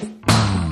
Bye.